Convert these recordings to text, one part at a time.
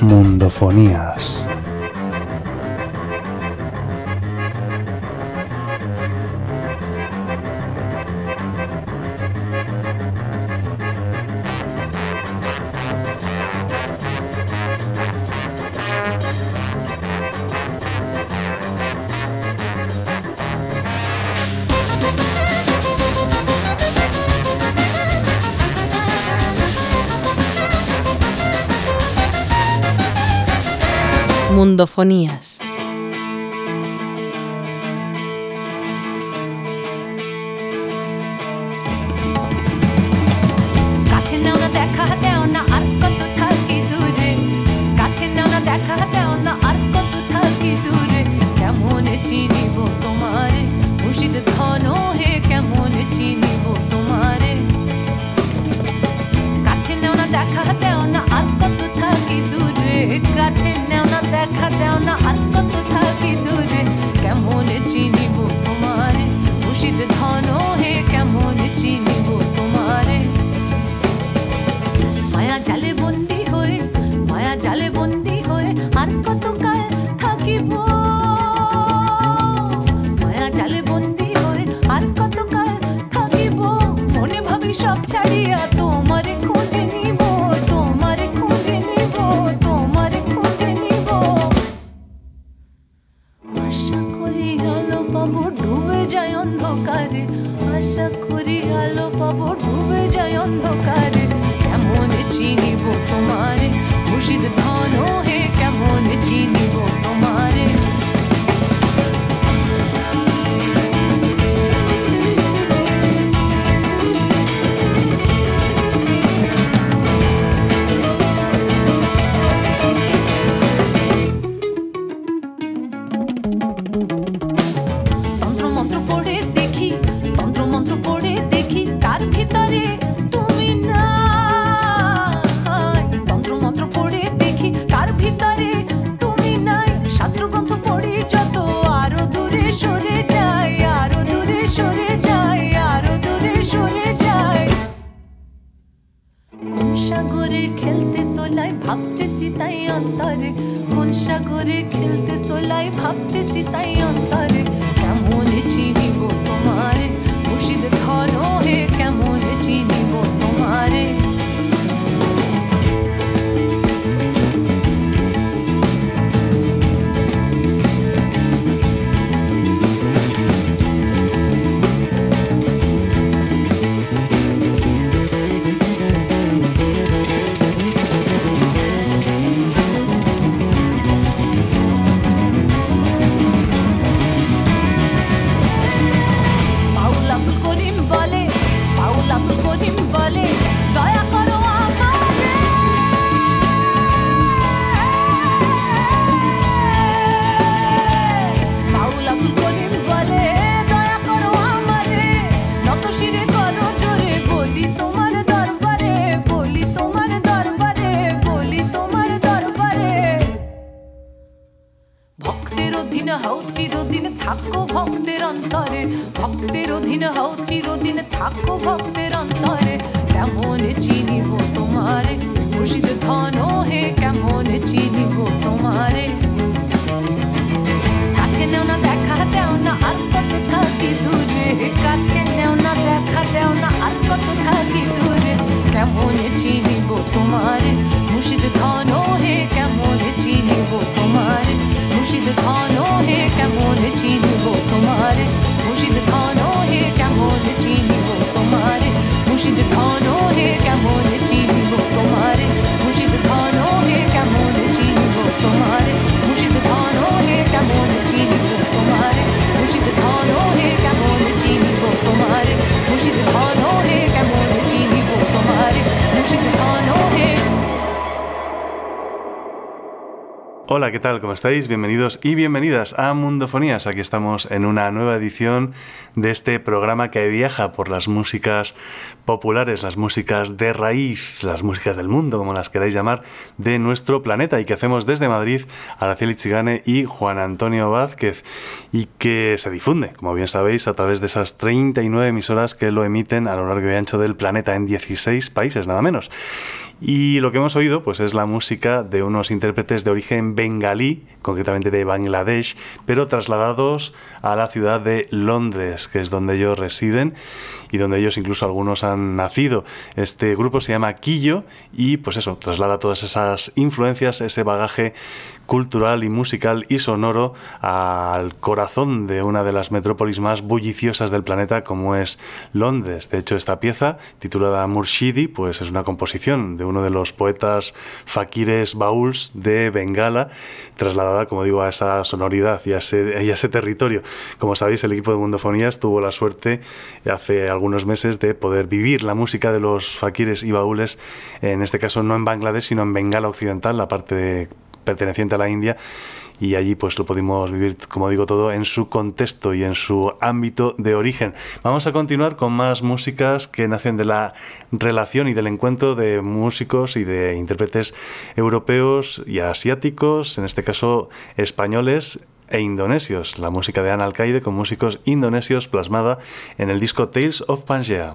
Mundofonías. Mundofonías. Hola, ¿qué tal? ¿Cómo estáis? Bienvenidos y bienvenidas a Mundofonías. Aquí estamos en una nueva edición de este programa que viaja por las músicas populares, las músicas de raíz, las músicas del mundo, como las queráis llamar, de nuestro planeta y que hacemos desde Madrid, Araceli Chigane y Juan Antonio Vázquez y que se difunde, como bien sabéis, a través de esas 39 emisoras que lo emiten a lo largo y ancho del planeta en 16 países, nada menos. Y lo que hemos oído pues es la música de unos intérpretes de origen bengalí, concretamente de Bangladesh, pero trasladados a la ciudad de Londres, que es donde ellos residen y donde ellos incluso algunos han nacido. Este grupo se llama Quillo y pues eso, traslada todas esas influencias, ese bagaje cultural y musical y sonoro al corazón de una de las metrópolis más bulliciosas del planeta como es Londres. De hecho, esta pieza, titulada Murshidi, pues es una composición de uno de los poetas fakires bauls de Bengala, trasladada, como digo, a esa sonoridad y a ese, territorio. Como sabéis, el equipo de Mundofonías tuvo la suerte hace algunos meses de poder vivir la música de los fakires y baúles, en este caso no en Bangladesh, sino en Bengala Occidental, la parte de perteneciente a la India y allí pues lo pudimos vivir, como digo, todo en su contexto y en su ámbito de origen. Vamos a continuar con más músicas que nacen de la relación y del encuentro de músicos y de intérpretes europeos y asiáticos, en este caso españoles e indonesios. La música de Ana Alcaide con músicos indonesios plasmada en el disco Tales of Pangea.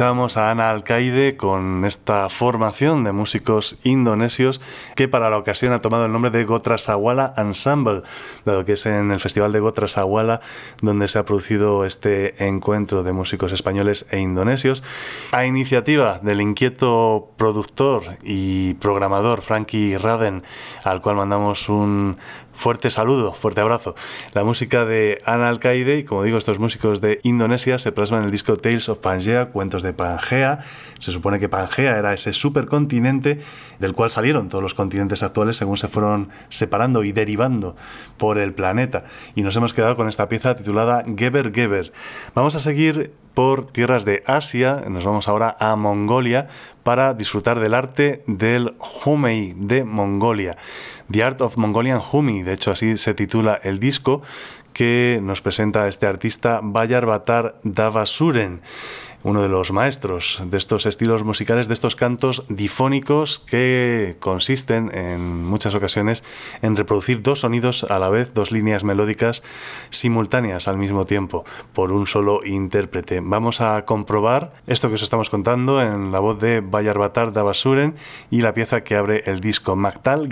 Escuchábamos a Ana Alcaide con esta formación de músicos indonesios que para la ocasión ha tomado el nombre de Gotrasawala Ensemble, dado que es en el Festival de Gotrasawala donde se ha producido este encuentro de músicos españoles e indonesios. A iniciativa del inquieto productor y programador Frankie Raden, al cual mandamos un Fuerte saludo, fuerte abrazo. La música de Ana Alcaide, y como digo, estos músicos de Indonesia se plasman en el disco Tales of Pangea, Cuentos de Pangea. Se supone que Pangea era ese supercontinente del cual salieron todos los continentes actuales según se fueron separando y derivando por el planeta. Y nos hemos quedado con esta pieza titulada Geber Geber. Vamos a seguir por tierras de Asia, nos vamos ahora a Mongolia para disfrutar del arte del Humei de Mongolia. The Art of Mongolian Humi, de hecho así se titula el disco que nos presenta este artista Bayar Batar Davasuren uno de los maestros de estos estilos musicales, de estos cantos difónicos que consisten en muchas ocasiones en reproducir dos sonidos a la vez, dos líneas melódicas simultáneas al mismo tiempo, por un solo intérprete. Vamos a comprobar esto que os estamos contando en la voz de Bayarbatar Davasuren y la pieza que abre el disco Mactal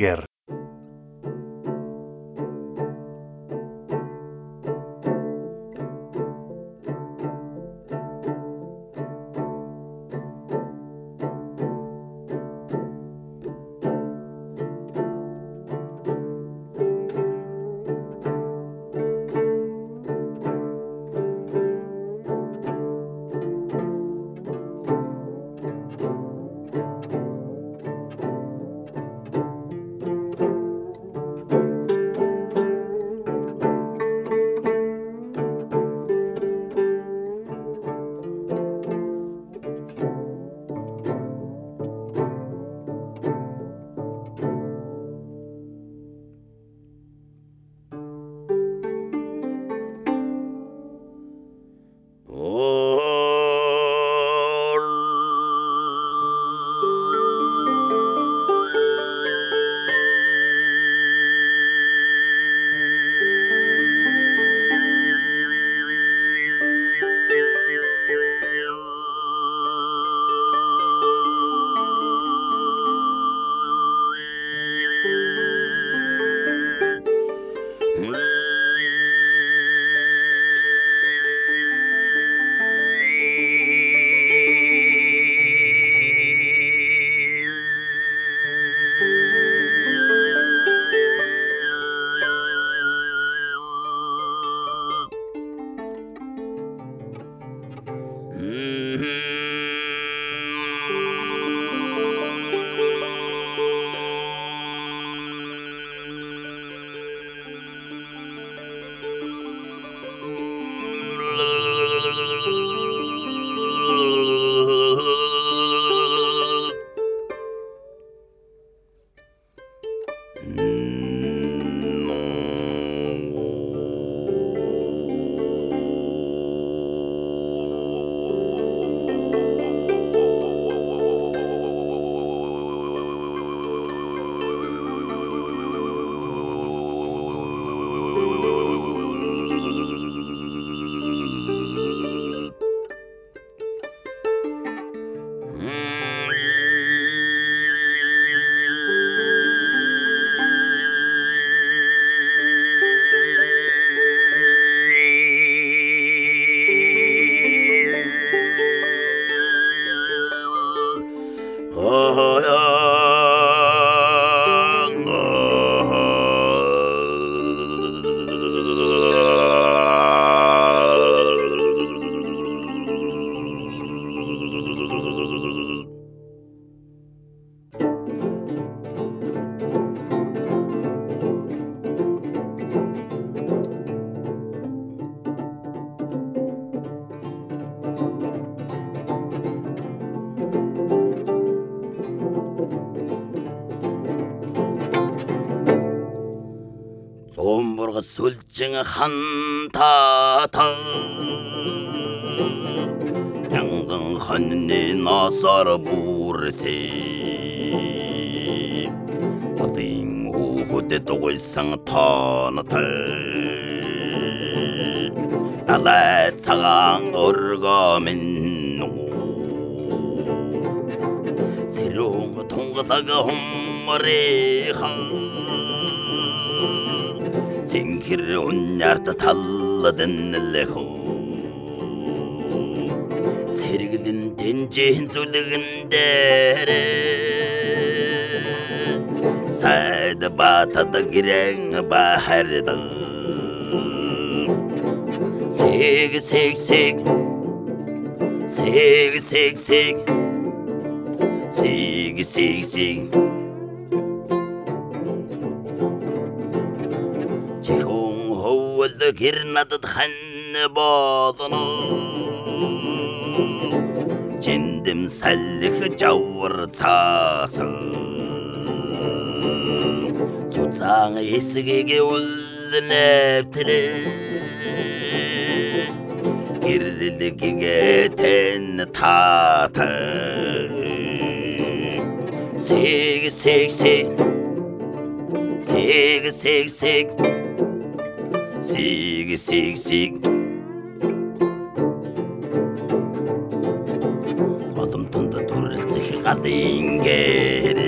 хантата янган ханны насар бүрсэ. Алын хүүхэд дугуйсан таанатай Алай цагаан өргөө минь Сэрүүн тунгалаг хумрыхан хэр унярта талладын лэхо сэргэлэн тэнжийн зүлгэндээр сайд батад гэрэн бахардан сэг сэг сэг. Сэг сэг сэг. Сэг сэг сэг. хэр надад хань болно? Чиндэм саллих жавар цаасан. Цуцаан эсгийг үлнэвтэр. Гэрлэгийг тэн таатар Sig, sig, sig Sig, sig, sig Сиг сиг сиг. Боломтонд төрөлцөх гал ингээр.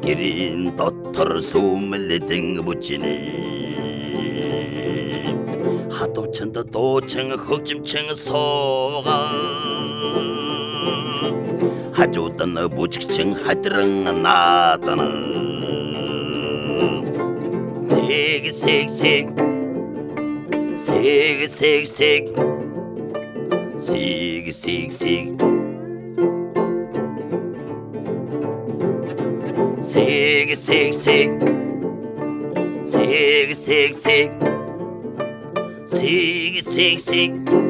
Гэрийн дотор сүмэл зэн бүчнэ. Хатвчанд дуучин хөгжимчин суугаан хажууд нь бүжгчин хадран наадна Sig, sig, sig. Sig, sig, sig. Sig, sig, sig. Sig, sig, sig. Sig, sig, sig. Sig, sig, sig.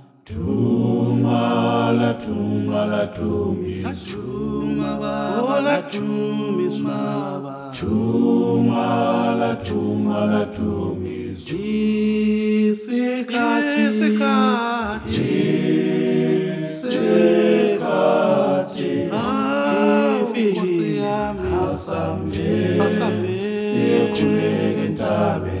Tuma la tuma la tumis La tuma baba la tumis baba Tuma la tuma la tumis Jisika jisika Jisika. Sifiki Asambe. Asambe. Sikhuleke entabeni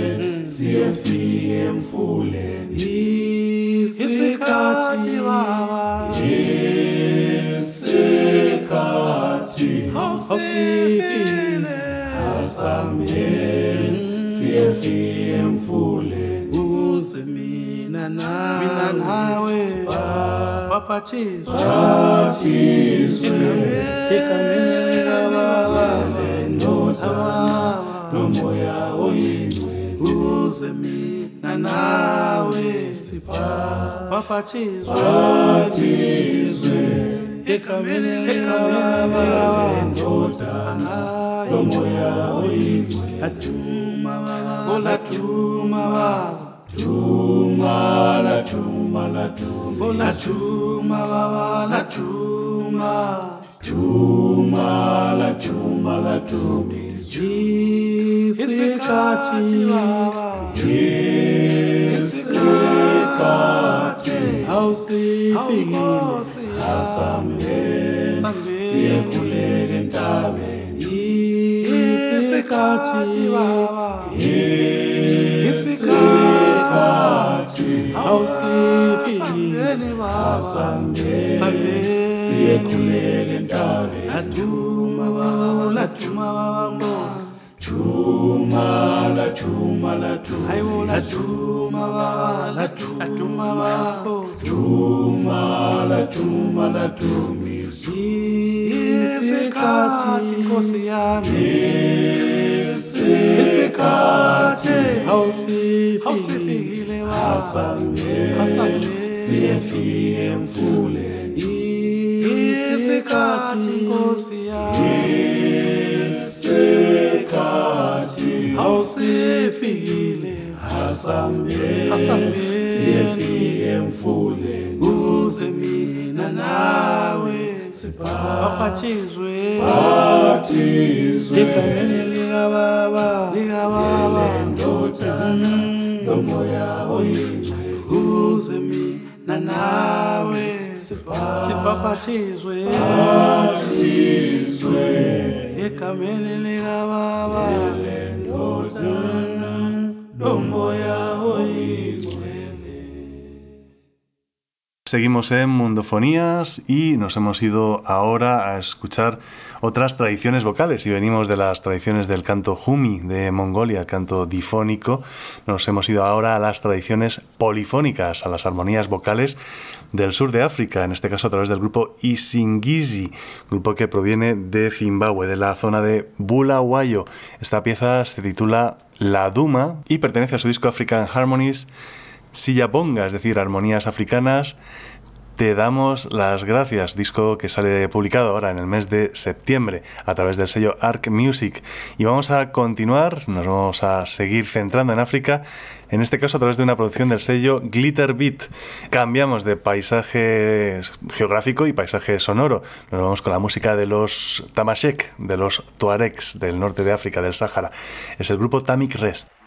Siyefike emfuleni Isikhathi. baba. Isikhathi. Awusifikile Asambe Siyefike emfuleni Ukuze mina nawe Mina nawe. Baphathizwe Baphathizwe Egameni likababa lendoda Nomoya oyingcwele Ukuze mina nawe Baphathizwe Baphathizwe Egameni likababa lendoda Nomoya oyingcwele Latuma baba Latuma baba. Tuma la tuma la tuma la tuma baba la tuma tuma la tuma la tuma isikhathi baba isikhathi awusifikile asambe siyekhuleka entabeni isikhathi isikhathi isikhathi awusifikile baba baba nkosi Chuma la chuma la chuma. La chuma la chuma la chuma la chuma la isikhathi inkosi yami isikhathi awusifikile wasangele siyefike emfuleni isikhathi inkosi yami Isikhathi awusifikile hasambe. Siyefike emfule uze mina nawe. sibhaphathizwe bhathizwe egameni likababa. Likababa. Ndodana lomoya mm. oyingcwele. Uze mina nawe. Sibhaphathizwe bhathizwe Seguimos en Mundofonías y nos hemos ido ahora a escuchar otras tradiciones vocales y venimos de las tradiciones del canto Humi de Mongolia, canto difónico. Nos hemos ido ahora a las tradiciones polifónicas, a las armonías vocales del sur de África, en este caso a través del grupo Isingizi, grupo que proviene de Zimbabue, de la zona de Bulawayo. Esta pieza se titula La Duma y pertenece a su disco African Harmonies Sillabonga, es decir, armonías africanas. Te damos las gracias, disco que sale publicado ahora en el mes de septiembre a través del sello Arc Music. Y vamos a continuar, nos vamos a seguir centrando en África, en este caso a través de una producción del sello Glitter Beat. Cambiamos de paisaje geográfico y paisaje sonoro. Nos vamos con la música de los Tamashek, de los Tuaregs del norte de África, del Sáhara. Es el grupo Tamik Rest.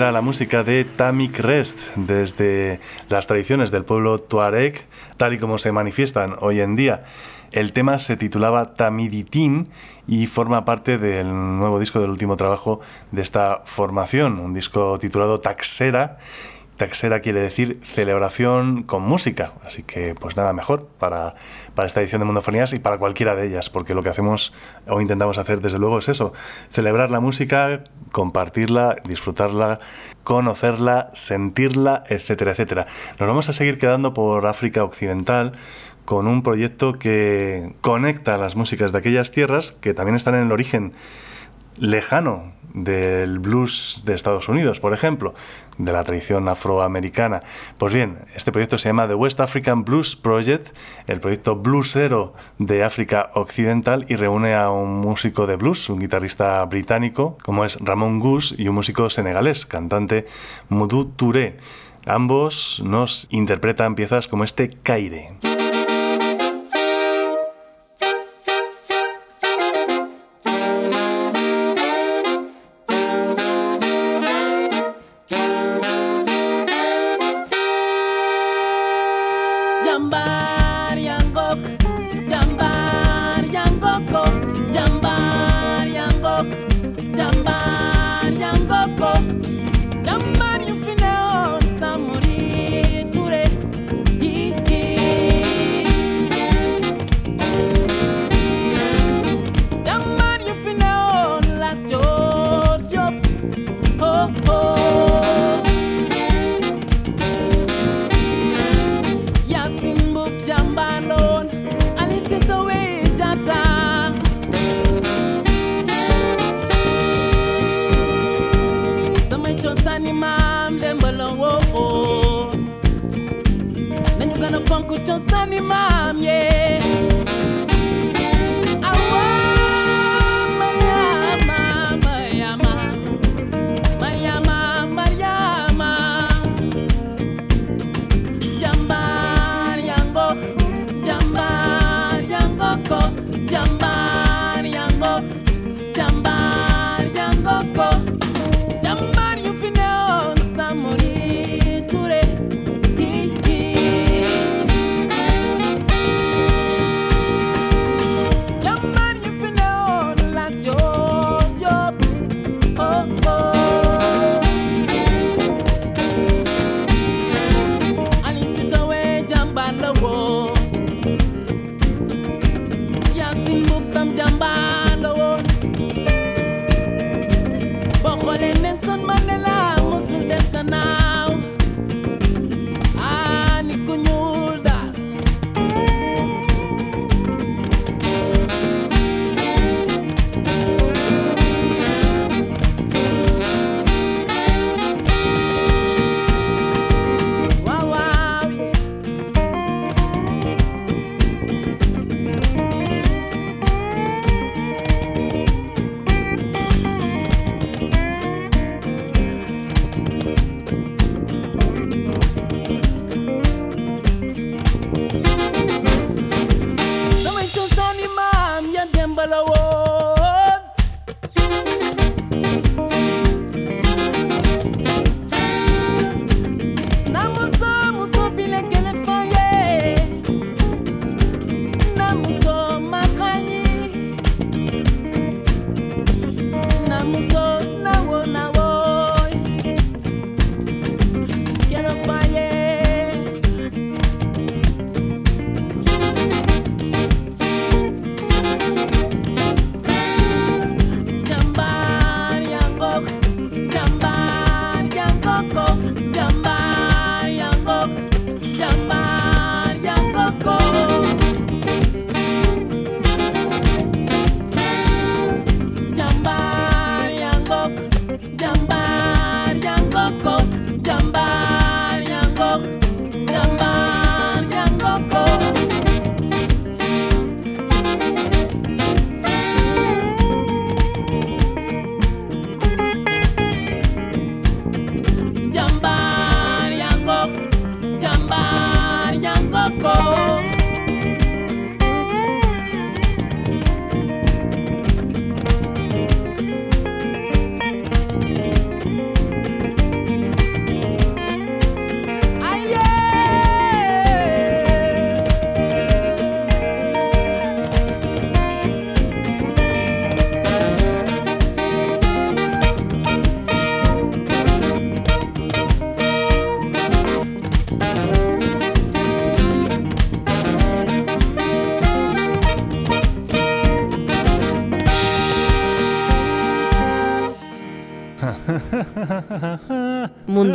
Era la música de Tamik Rest, desde las tradiciones del pueblo tuareg, tal y como se manifiestan hoy en día. El tema se titulaba Tamiditin y forma parte del nuevo disco del último trabajo de esta formación, un disco titulado Taxera Taxera quiere decir celebración con música, así que pues nada mejor para, para, esta edición de Mundofonías y para cualquiera de ellas, porque lo que hacemos o intentamos hacer desde luego es eso, celebrar la música, compartirla, disfrutarla, conocerla, sentirla, etcétera, etcétera. Nos vamos a seguir quedando por África Occidental con un proyecto que conecta las músicas de aquellas tierras que también están en el origen lejano del blues de Estados Unidos, por ejemplo, de la tradición afroamericana. Pues bien, este proyecto se llama The West African Blues Project, el proyecto bluesero de África Occidental y reúne a un músico de blues, un guitarrista británico, como es Ramón Gus, y un músico senegalés, cantante Moudou Touré. Ambos nos interpretan piezas como este Caire.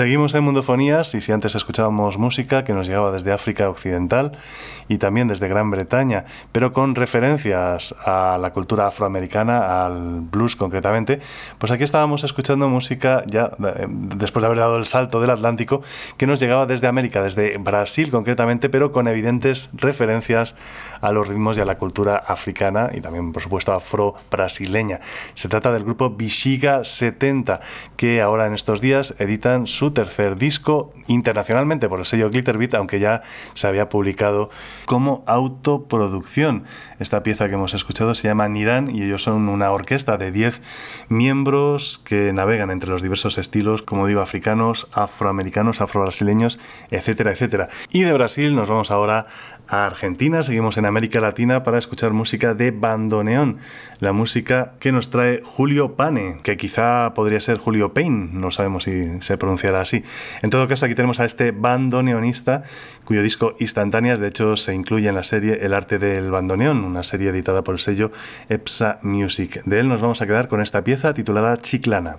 Seguimos en Mundofonías y si antes escuchábamos música que nos llegaba desde África Occidental y también desde Gran Bretaña, pero con referencias a la cultura afroamericana, al blues concretamente, pues aquí estábamos escuchando música ya eh, después de haber dado el salto del Atlántico que nos llegaba desde América, desde Brasil concretamente, pero con evidentes referencias a los ritmos y a la cultura africana y también por supuesto afro-brasileña. Se trata del grupo Bichiga 70 que ahora en estos días editan su tercer disco internacionalmente por el sello Glitterbeat, aunque ya se había publicado como autoproducción. Esta pieza que hemos escuchado se llama Niran y ellos son una orquesta de 10 miembros que navegan entre los diversos estilos, como digo, africanos, afroamericanos, afrobrasileños, etcétera, etcétera. Y de Brasil nos vamos ahora a Argentina, seguimos en América Latina para escuchar música de bandoneón, la música que nos trae Julio Pane, que quizá podría ser Julio Payne, no sabemos si se pronunciará así. En todo caso, aquí tenemos a este bandoneonista cuyo disco Instantáneas, de hecho, se incluye en la serie El arte del bandoneón, una serie editada por el sello EPSA Music. De él nos vamos a quedar con esta pieza titulada Chiclana.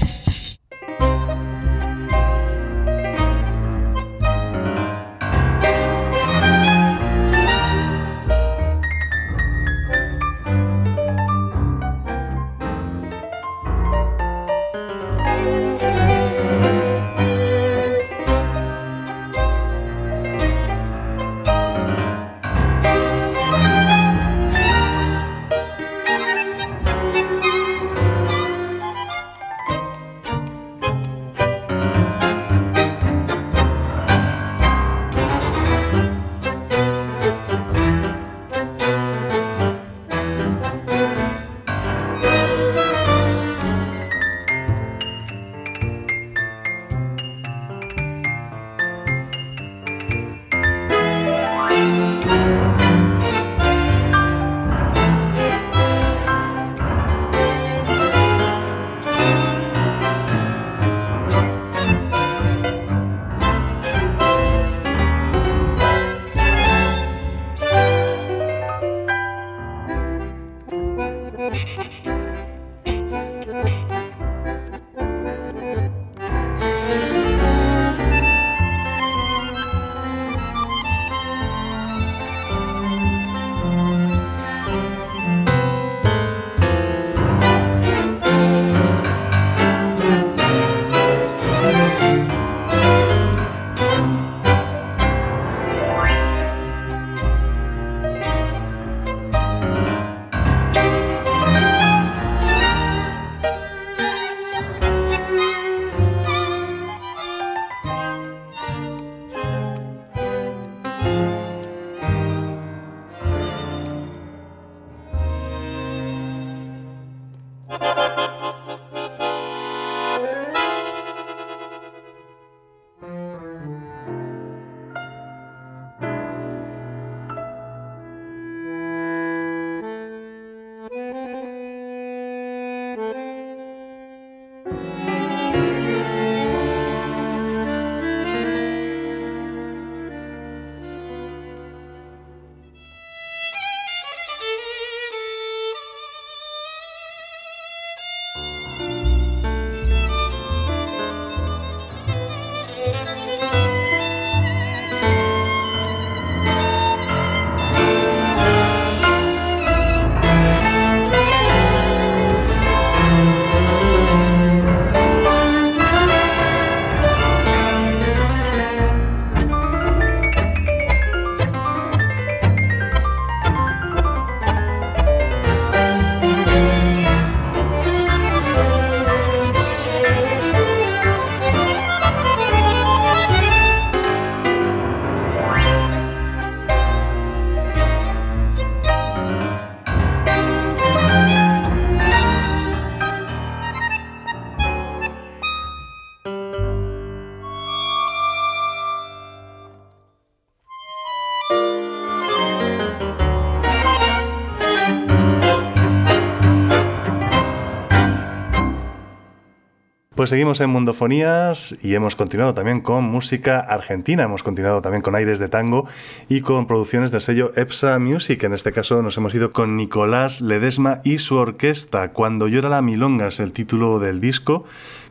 Pues seguimos en Mundofonías y hemos continuado también con música argentina, hemos continuado también con aires de tango y con producciones del sello EPSA Music. En este caso nos hemos ido con Nicolás Ledesma y su orquesta. Cuando llora la milonga es el título del disco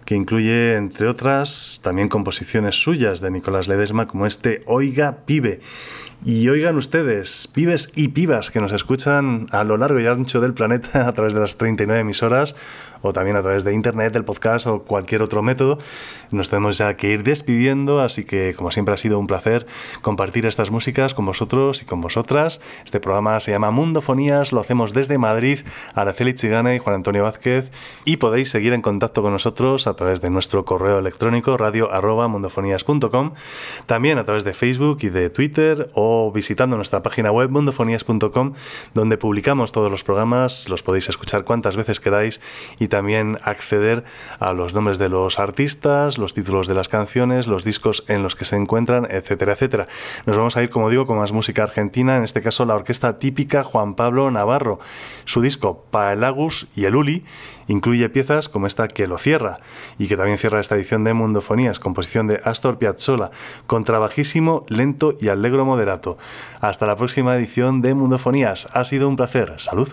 que incluye, entre otras, también composiciones suyas de Nicolás Ledesma, como este Oiga Pibe. Y oigan ustedes, pibes y pibas que nos escuchan a lo largo y ancho del planeta a través de las 39 emisoras o también a través de internet, del podcast o cualquier otro método. Nos tenemos ya que ir despidiendo, así que como siempre ha sido un placer compartir estas músicas con vosotros y con vosotras. Este programa se llama Mundofonías, lo hacemos desde Madrid, Araceli Chigana y Juan Antonio Vázquez y podéis seguir en contacto con nosotros a través de nuestro correo electrónico radio arroba mundofonías.com, también a través de Facebook y de Twitter o visitando nuestra página web mundofonías.com donde publicamos todos los programas, los podéis escuchar cuantas veces queráis y también acceder a los nombres de los artistas, los títulos de las canciones, los discos en los que se encuentran, etcétera, etcétera. Nos vamos a ir, como digo, con más música argentina, en este caso la orquesta típica Juan Pablo Navarro. Su disco Paelagus y el Uli incluye piezas como esta que lo cierra y que también cierra esta edición de Mundofonías, composición de Astor Piazzolla, con trabajísimo, lento y alegro Hasta la próxima edición de Mundofonías. Ha sido un placer. Salud.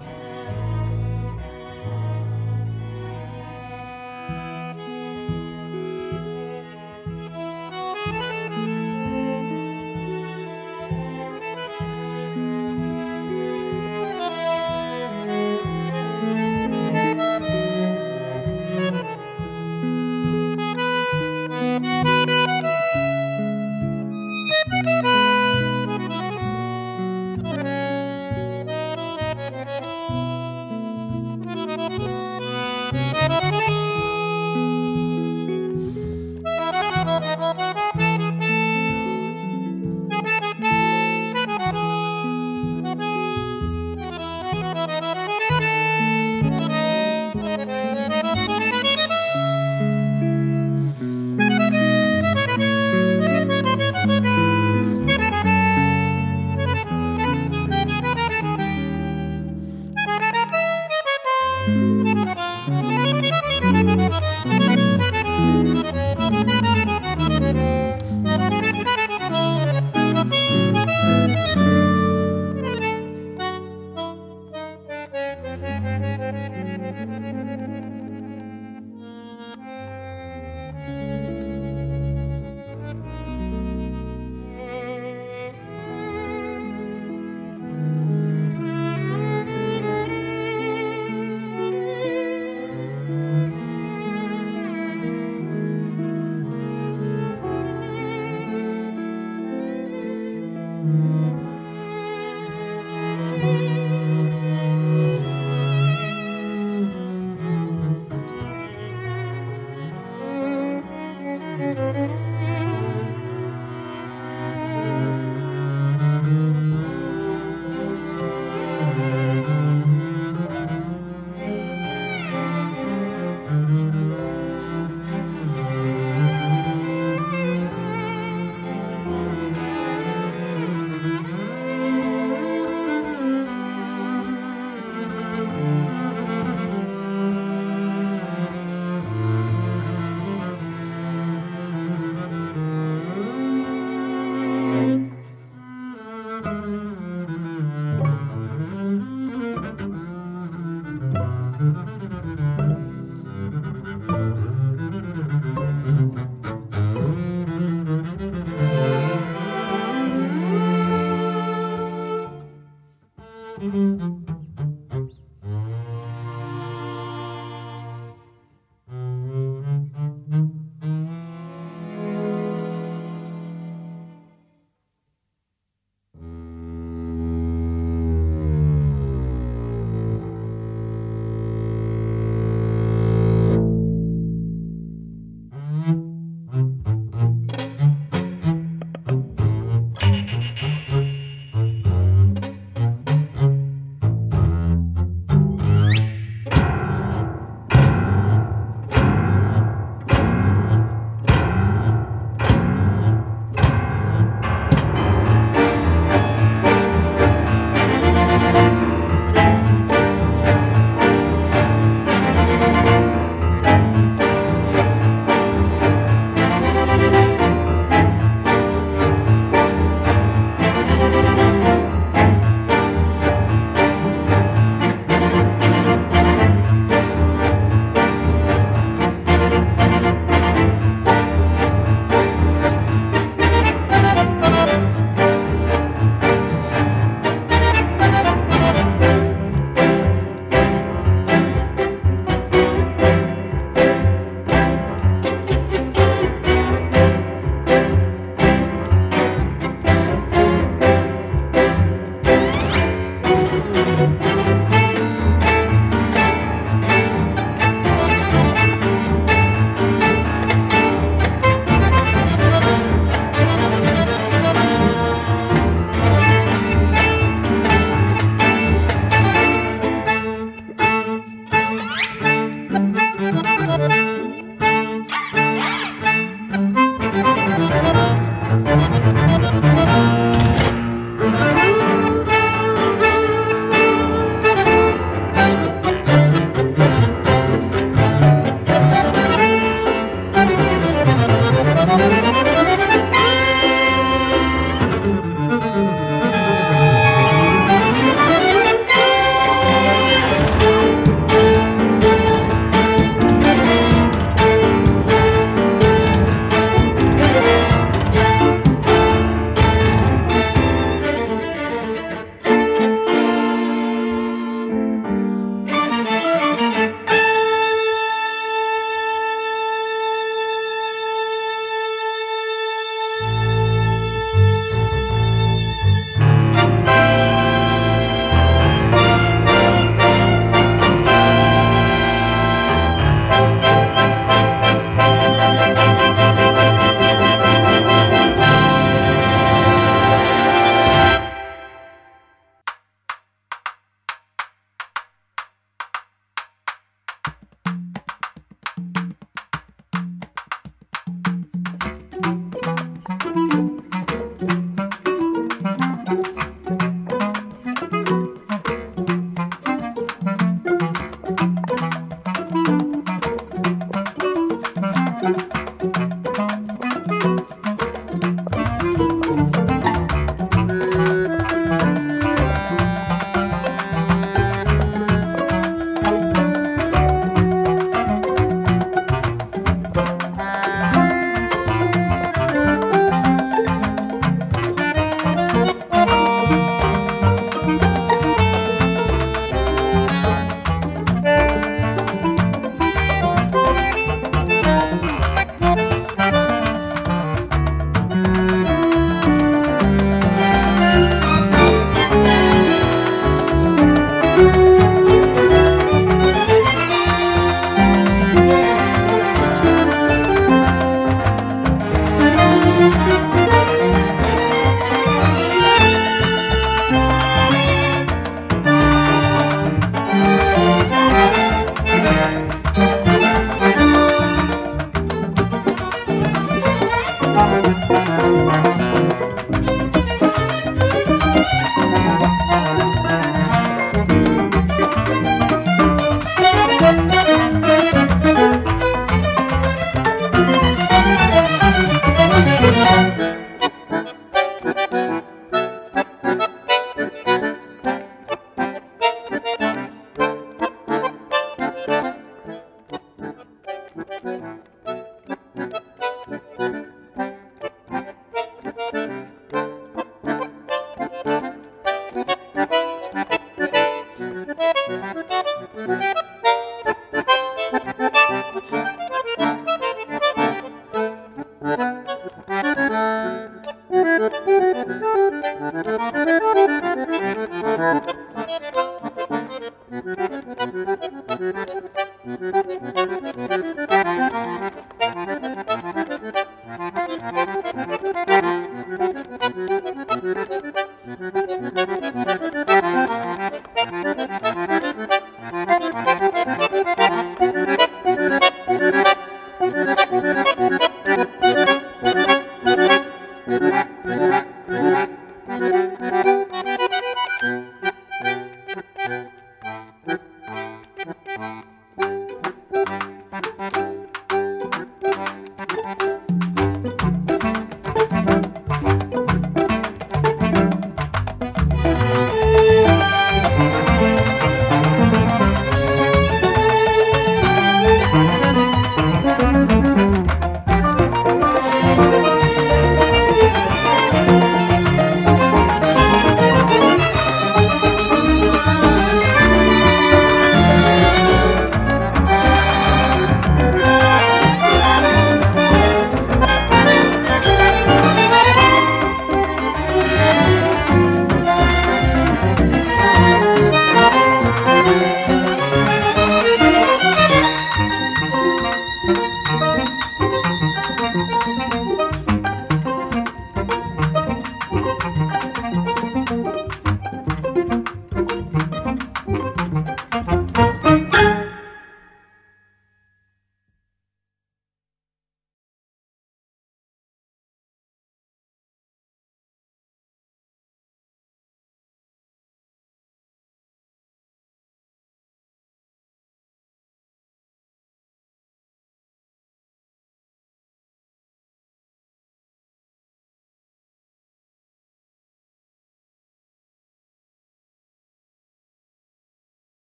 Música